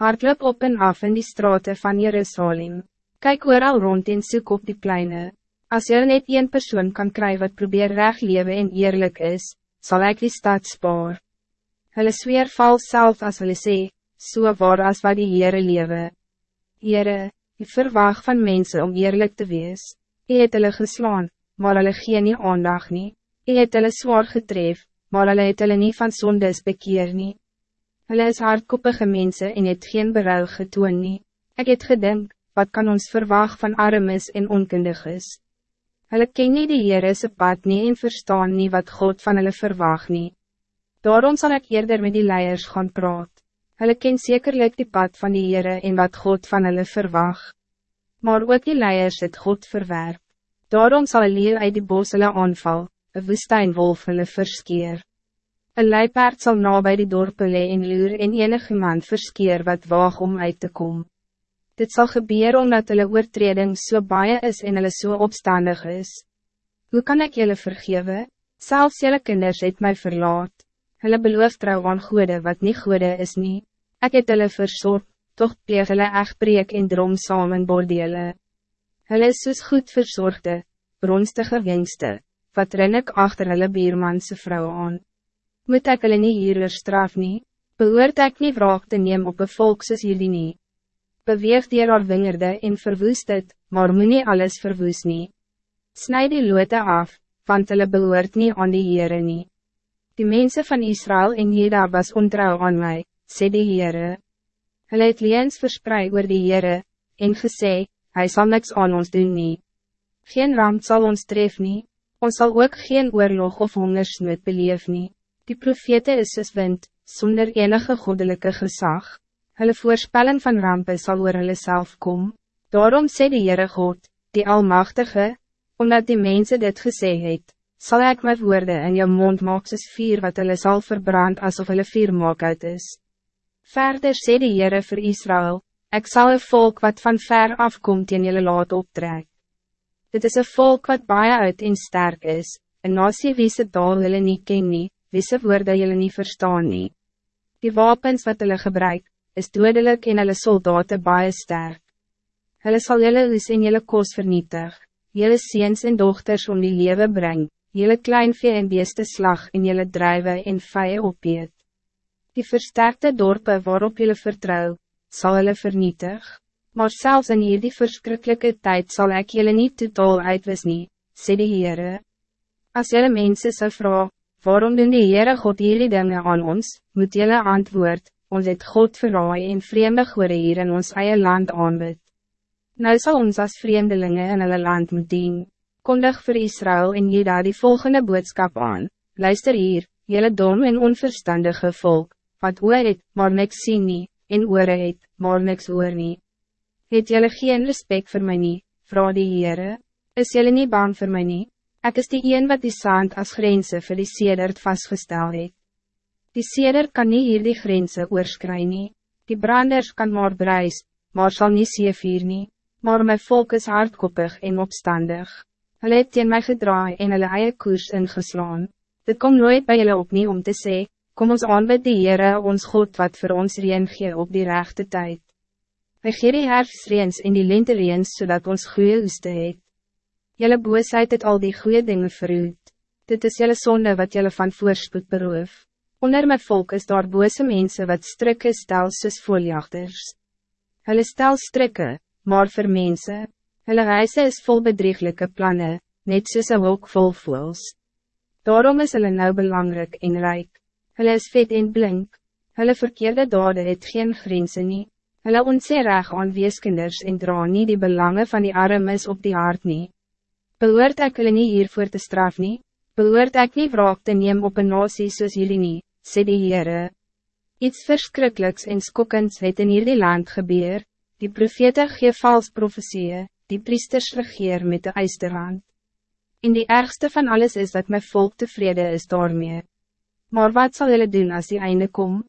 Hardloop op en af in die straten van Jerusalem. Kijk al rond en soek op die pleinen. Als je net één persoon kan krijgen wat probeer recht leven en eerlijk is, zal ik die stad spaar. Hulle sweer val self as hulle sê, so waar as wat die Heere lewe. Heere, die verwacht van mensen om eerlijk te wees. Je het hulle geslaan, maar hulle gee nie aandag nie. Je het hulle zwaar getref, maar hulle het hulle nie van sondes bekeer nie. Hulle is hardkoppige mense en het geen berouw getoon nie. Ek het gedink, wat kan ons verwacht van armes en onkundig is? Hulle ken nie die Heere se pad nie en verstaan nie wat God van hulle verwacht nie. Daarom zal ik eerder met die leiers gaan praat. Hulle ken zekerlijk die pad van die Heere en wat God van hulle verwacht. Maar ook die leiers het God verwerp. Daarom zal een leeuw uit die bos hulle aanval, een woestijnwolf hulle verskeer. Een leipaard zal na bij die dorpele en luur en enig iemand verskeer wat waag om uit te komen. Dit zal gebeuren omdat hulle oortreding so baie is en hulle so opstandig is. Hoe kan ik jullie vergeven? Zelfs jullie kinders het mij verlaat. Hulle beloof trouw aan goede wat niet goede is niet. Ik het hulle verzorg, toch pleeg hulle echt breek en drom samen bordele. Hulle is soos goed verzorgde, bronstige wingste, wat ren ik achter hulle biermanse vrouw aan moet ek hulle nie hieroor straf nie, behoort ek nie wraak te neem op een volk soos hierdie nie. Beweeg dier haar wingerde en verwoest het, maar moet nie alles verwoes nie. Snijd die loote af, want hulle behoort nie aan die Heere nie. Die mensen van Israël en Jeda was ontrouw aan mij, sê die Heere. Hulle het leens verspreid oor die Heere, en gesê, hy sal niks aan ons doen nie. Geen ramp zal ons tref nie, ons zal ook geen oorlog of hongersnood beleef nie. Die profete is soos wind, zonder enige goddelijke gezag. Hulle voorspelling van rampen zal oor hulle self kom. Daarom sê die Heere God, die Almachtige, omdat die mensen dit gesê het, zal ik met woorden in jou mond maak soos vier wat hulle sal verbrand alsof hulle vier maak uit is. Verder sê die Heere vir Israël, ik zal een volk wat van ver afkomt in jullie laat optrek. Dit is een volk wat baie uit en sterk is, een nasie wie se taal hulle nie ken nie, wie se woorde jullie niet verstaan nie. Die wapens wat hulle gebruik, is dodelijk en hulle soldaten baie sterk. Hulle sal julle oes en julle kos vernietig, julle seens en dochters om die lewe breng, julle kleinvee en beeste slag en julle drijven en vye opeet. Die versterkte dorpen waarop julle vertrouw, zal hulle vernietig, maar zelfs in hierdie verschrikkelijke tijd zal ik jullie niet totaal uitwis nie, sê die Heere. As julle mense sal vraag, Waarom doen die Heere God hierdie dinge aan ons, moet jylle antwoord, ons het God verraai en vreemde goede hier in ons eie land aanbid. Nou zal ons als vreemdelingen in hulle land moet dien. Kondig voor Israël en Juda die volgende boodskap aan, luister hier, jylle dom en onverstandige volk, wat oor het, maar niks sien nie, en oor het, maar niks oor nie. Het jylle geen respect voor mij nie, vraag die Heere, is jylle nie bang voor mij nie? Ik is die een wat die zand als grenzen voor die sedert vastgesteld heeft. Die sedert kan niet hier die grenzen oorskry nie. Die branders kan maar bruis, maar zal niet seevier nie. Maar mijn volk is hardkoppig en opstandig. Hulle het teen my gedraai en hulle eie koers ingeslaan. Dit kom nooit bij julle op nie om te sê, kom ons aan met die Heere ons God wat voor ons reen gee op die rechte tijd. Hy gee die herfstreens en die lentereens zodat ons goeie oeste het. Jelle boosheid het al die goede dingen verruwd. Dit is jelle zonde wat jelle van voorspoed beroof. Onder mijn volk is daar bose mensen wat strikken stel soos voljachters. Hulle stel strikken, maar vir mense, hulle reise is vol bedrieglijke plannen, net soos een wolk vol voels. Daarom is hulle nou belangrijk en rijk. Hulle is vet en blink. Hulle verkeerde dade het geen grenzen nie. Hulle ontsee reg aan weeskinders en dra nie die belangen van die armes op die hart nie. Behoort ek hulle nie hiervoor te straf nie? Behoort ek nie wraak te neem op een nasie soos jullie nie, sê die Heere. Iets verschrikkelijks en skokkends het in hierdie land gebeur, die profete gee vals profesieën, die priesters regeer met de eisterhand. En die ergste van alles is dat mijn volk tevreden is daarmee. Maar wat zal jullie doen als die einde komt?